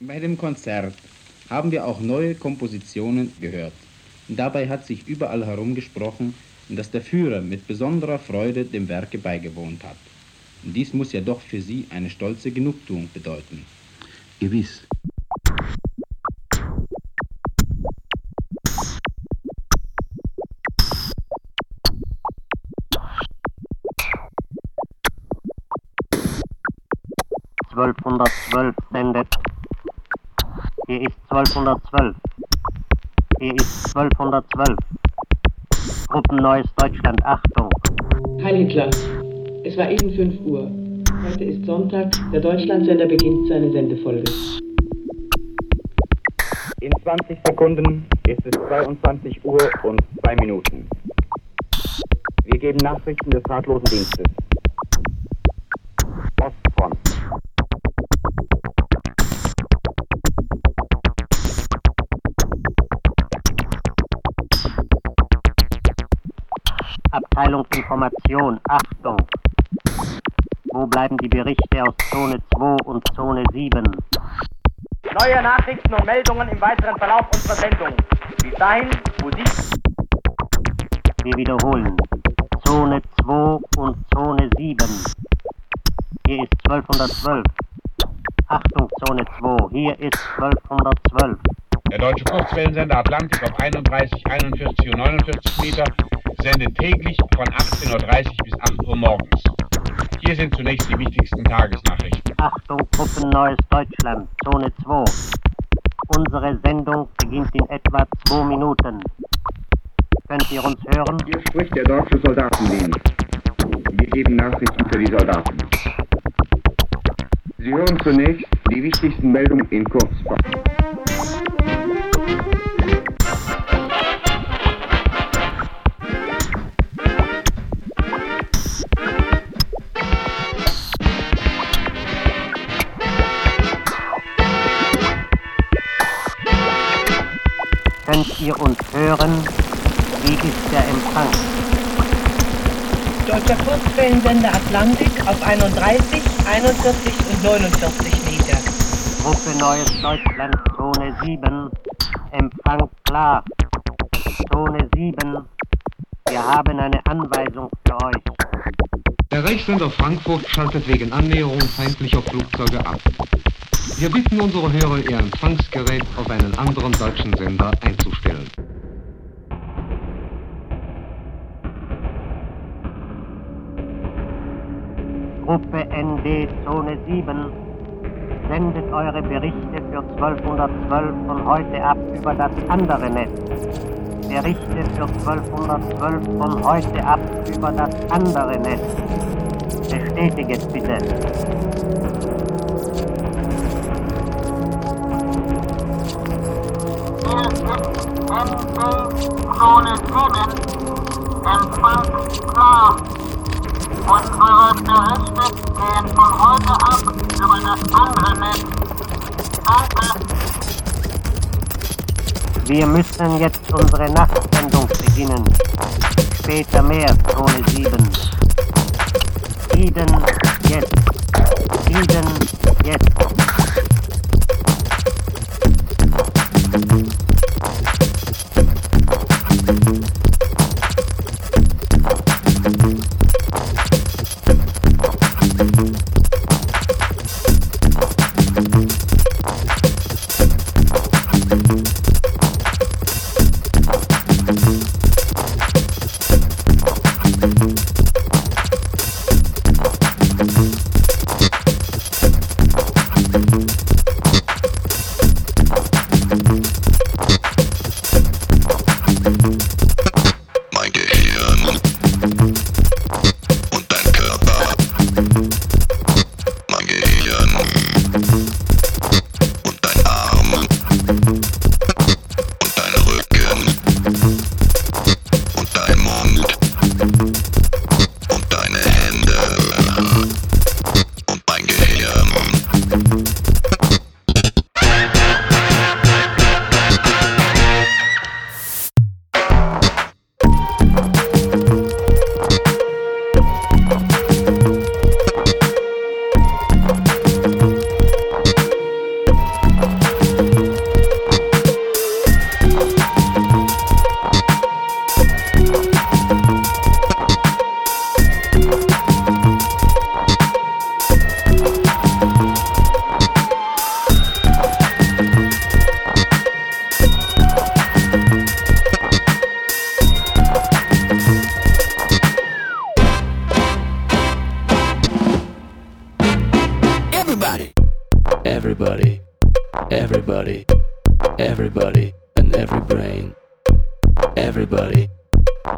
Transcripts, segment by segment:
Bei dem Konzert haben wir auch neue Kompositionen gehört. Dabei hat sich überall herumgesprochen, dass der Führer mit besonderer Freude dem Werke beigewohnt hat. Dies muss ja doch für Sie eine stolze Genugtuung bedeuten. Gewiss. Zwölfhundertzwölf sendet. Hier ist zwölfhundertzwölf. Hier ist zwölfhundertzwölf. Gruppen Neues Deutschland, Achtung. Heil Hitler. Es war eben 5 Uhr. Heute ist Sonntag. Der Deutschlandsender beginnt seine Sendefolge. In 20 Sekunden ist es 22 Uhr und 2 Minuten. Wir geben Nachrichten des Ratlosen Dienstes. Abteilungsinformation, Achtung. Wo bleiben die Berichte aus Zone 2 und Zone 7? Neue Nachrichten und Meldungen im weiteren Verlauf unserer Sendung. Bis dahin, Musik. Wir wiederholen. Zone 2 und Zone 7. Hier ist 1212. Achtung, Zone 2. Hier ist 1212. Der deutsche Kurzwellensender Atlantik auf 31, 41 und 49 Meter sendet täglich von 18.30 Uhr bis 8 Uhr morgens. Hier sind zunächst die wichtigsten Tagesnachrichten. Achtung, Gruppen Neues Deutschland, Zone 2. Unsere Sendung beginnt in etwa 2 Minuten. Könnt ihr uns hören? Hier spricht der deutsche Soldatendienst. Wir geben Nachrichten für die Soldaten. Sie hören zunächst die wichtigsten Meldungen in Kurzform. Kurzwellensender Atlantik auf 31, 41 und 49 Meter. Gruppe Neues Deutschland, Zone 7. Empfang klar. Zone 7. Wir haben eine Anweisung für euch. Der Reichssender Frankfurt schaltet wegen Annäherung feindlicher Flugzeuge ab. Wir bitten unsere Hörer, ihr Empfangsgerät auf einen anderen deutschen Sender einzustellen. Zone 7. Sendet eure Berichte für 1212 von heute ab über das andere Netz. Berichte für 1212 von heute ab über das andere Netz. Bestätigt bitte. Zone 7. Empfang klar. Unsere Berichte gehen von heute ab über das andere Netz. Danke. Wir müssen jetzt unsere Nachtsendung beginnen. Später mehr, Zone 7. Frieden jetzt. Frieden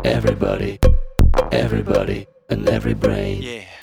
Everybody, everybody, and every brain. Yeah.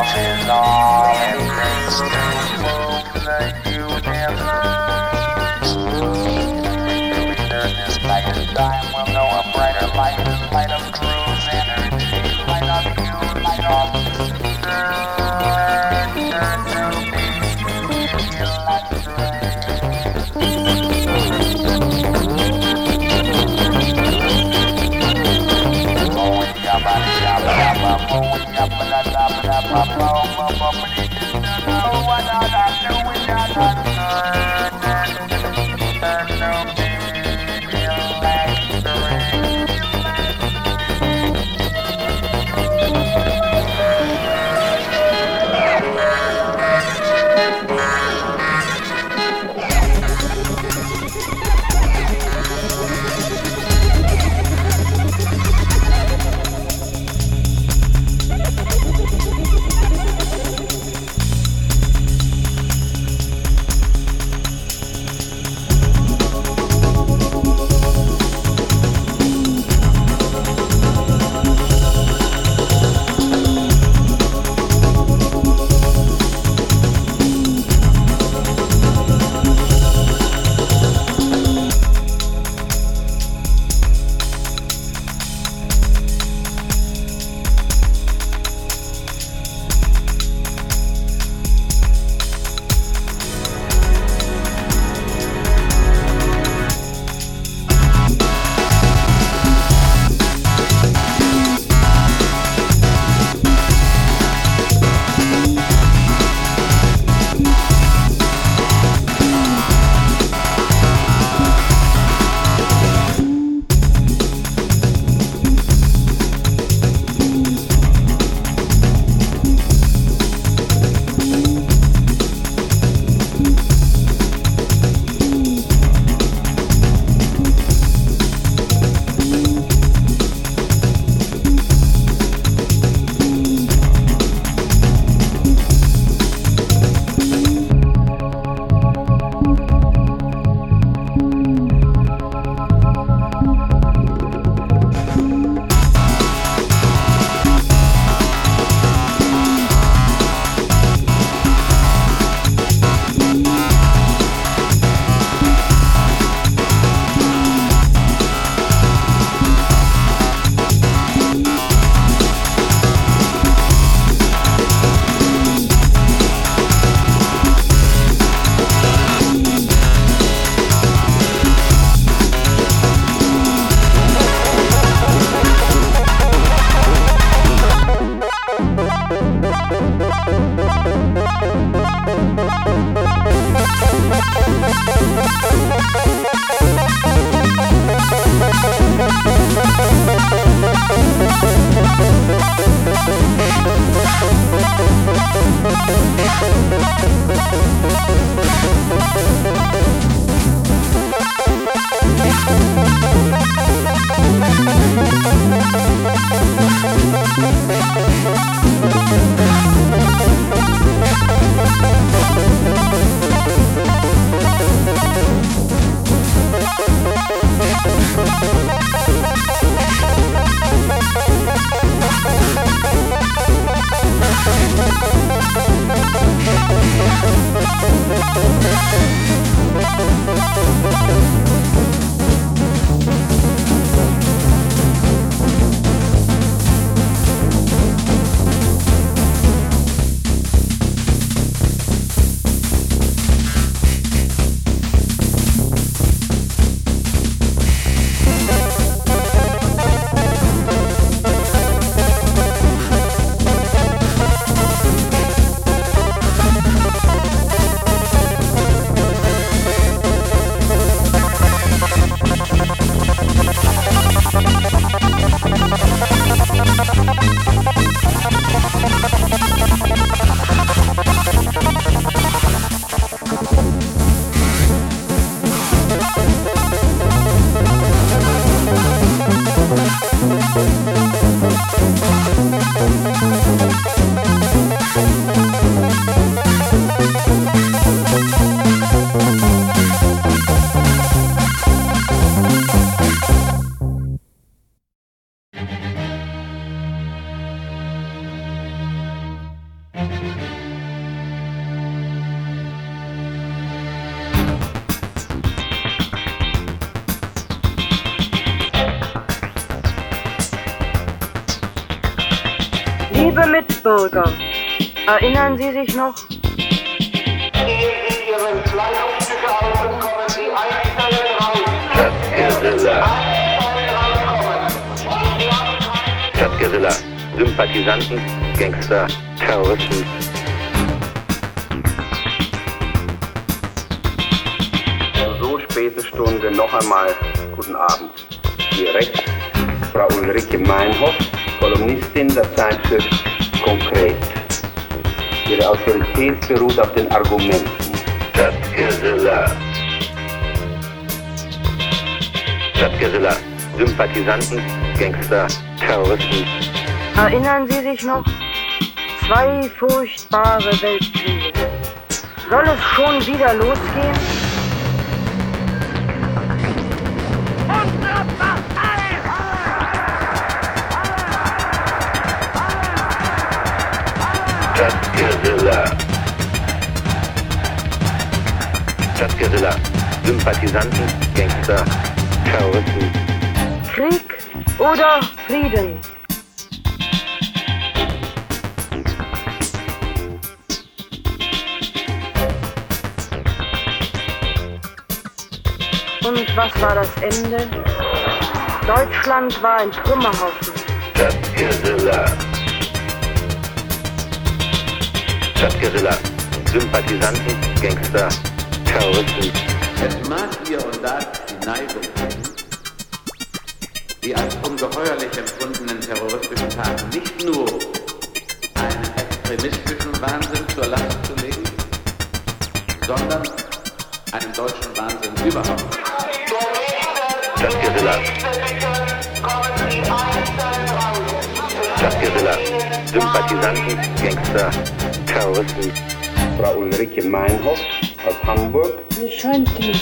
off is on and erinnern Sie sich noch? Stadtguerilla. Stadtguerilla. Sympathisanten, Gangster, Terroristen. So späte Stunde noch einmal guten Abend. Hier rechts Frau Ulrike Meinhoff, Kolumnistin der Zeitschrift Konkret. Ihre Autorität beruht auf den Argumenten. Stadtgesilla. Stadtgesilla, Sympathisanten, Gangster, Terroristen. Erinnern Sie sich noch? Zwei furchtbare Weltkriege. Soll es schon wieder losgehen? Stadtgesilla. Stadtgesilla, Sympathisanten, Gangster, Terroristen. Krieg oder Frieden? Und was war das Ende? Deutschland war ein Trümmerhaufen. Stadtgesilla. Stadtgesilla, Sympathisanten, Gangster, Terroristen. Es mag hier und da die Neigung geben, die als ungeheuerlich empfundenen terroristischen Taten nicht nur einen extremistischen Wahnsinn zur Last zu legen, sondern einen deutschen Wahnsinn überhaupt. Stadtgesilla. Stadtgesilla, Sympathisanten, Gangster, Terroristen. Frau Ulrike Meinhoff aus Hamburg. Mir scheint die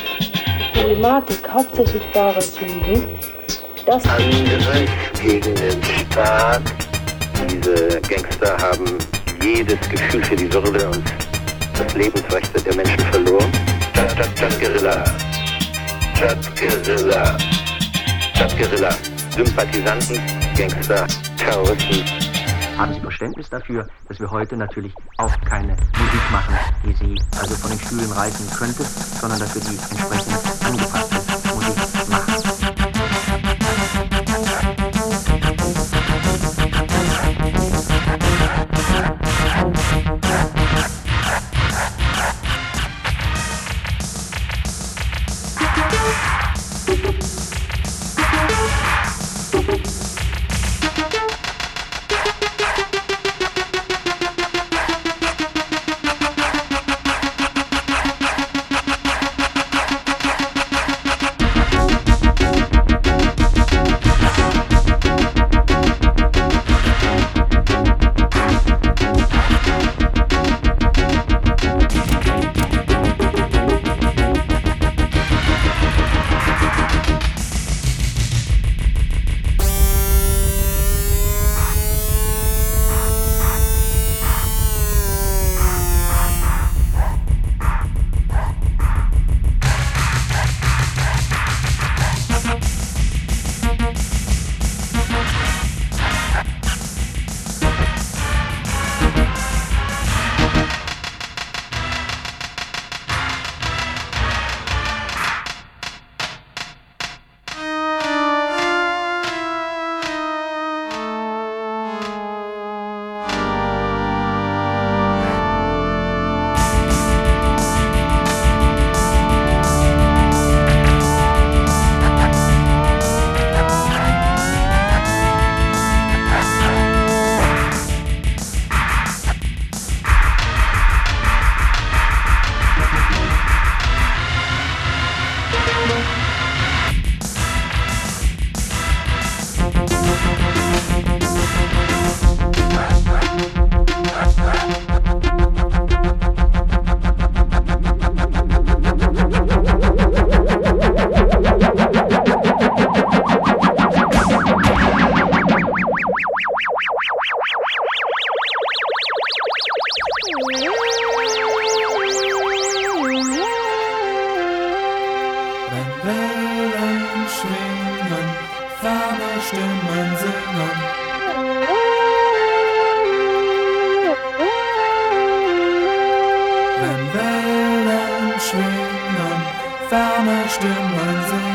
Problematik hauptsächlich darin zu liegen, dass Angriff gegen den Staat. Diese Gangster haben jedes Gefühl für die Würde und das Lebensrechte der Menschen verloren. Stadt, Stadt, Stadtguerilla. Stadtguerilla. Stadtguerilla. Sympathisanten, Gangster, Terroristen. Haben Sie Verständnis dafür, dass wir heute natürlich auch keine Musik machen, die Sie also von den Stühlen reißen könnte, sondern dass wir die entsprechend Wellen schwingen, ferne Stimmen singen.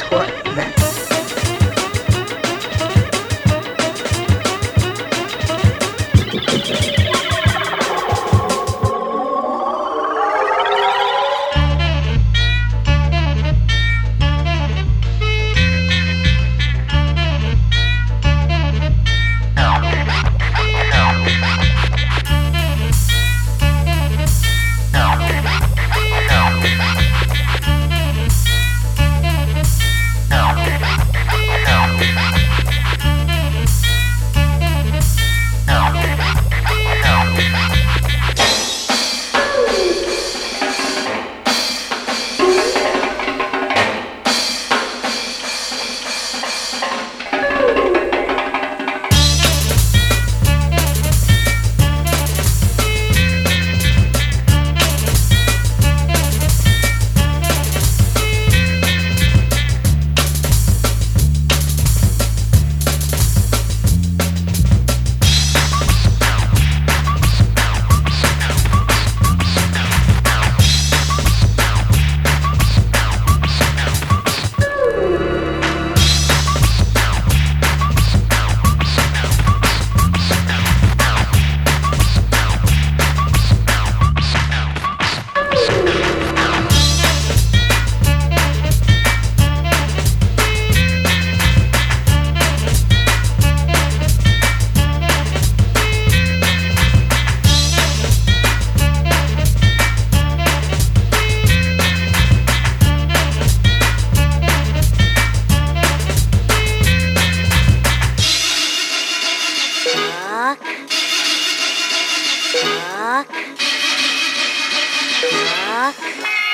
What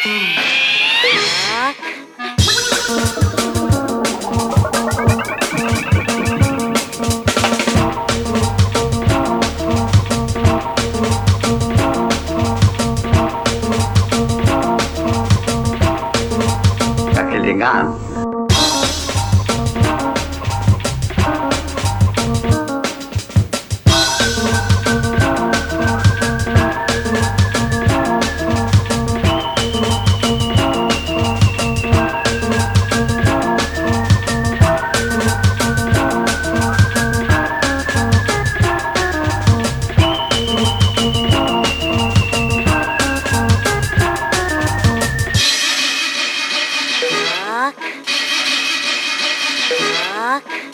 嗯啊。好